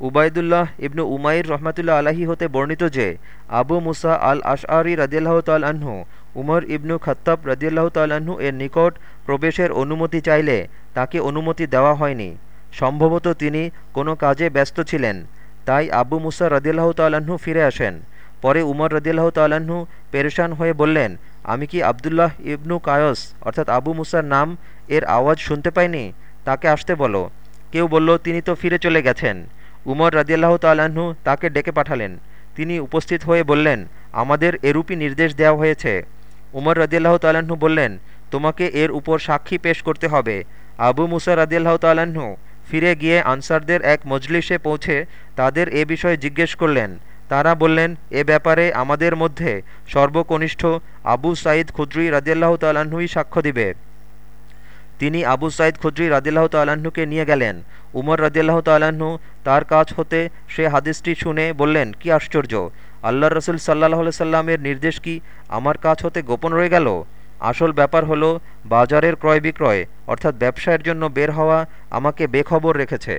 উবায়দুল্লাহ ইবনু উমাইর রহমাতুল্লা আলাহি হতে বর্ণিত যে, আবু মুসা আল আশআরি রদিয়াল্লাহ তাল্লাহ্ন উমর ইবনু খত্তাব রদিয়াল্লাহ তাল্লাহ্ন এর নিকট প্রবেশের অনুমতি চাইলে তাকে অনুমতি দেওয়া হয়নি। সম্ভবত তিনি কোনো কাজে ব্যস্ত ছিলেন, তাই আবু মুসা রদিয়াল্লাহ তাল্লাহ্ন ফিরে আসেন। পরে উমর রদিয়াল্লাহ তাল্লাহ্ন পেরেশান হয়ে বললেন, আমি কি আবদুল্লাহ ইবনু কায়স, অর্থাৎ আবু মুসার নাম এর আওয়াজ শুনতে পাইনি? তাকে আসতে বলো। কেউ বলল, তিনি তো ফিরে চলে গেছেন। উমর রদিয়াল্লাহ তাল্লাহ্ন তাকে ডেকে পাঠালেন। তিনি উপস্থিত হয়ে বললেন, আমাদের এরূপই নির্দেশ দেওয়া হয়েছে। উমর রদিয়াল্লাহ তাল্লাহ্ন বললেন, তোমাকে এর উপর সাক্ষী পেশ করতে হবে। আবু মুসা রদিয়াল্লাহ তাল্লাহ্ন ফিরে গিয়ে আনসারদের এক মজলিসে পৌঁছে তাদের এ বিষয়ে জিজ্ঞেস করলেন। তারা বললেন, এ ব্যাপারে আমাদের মধ্যে সর্বকনিষ্ঠ আবু সাঈদ খুদ্রি রাজিয়াল্লাহ তাল্লাহ্নই সাক্ষ্য দিবে। তিনি আবু সাইদ খুদ্রি রাদিল্লাহ তাল্লাহ্নকে নিয়ে গেলেন। উমর রাদিল্লাহ তাল্লাহ্ন তার কাজ হতে সে হাদিসটি শুনে বললেন, কি আশ্চর্য! আল্লাহ রসুল সাল্লাহ সাল্লামের নির্দেশ কি আমার কাজ হতে গোপন রয়ে গেল? আসল ব্যাপার হলো, বাজারের ক্রয় বিক্রয় অর্থাৎ ব্যবসায়ের জন্য বের হওয়া আমাকে বেখবর রেখেছে।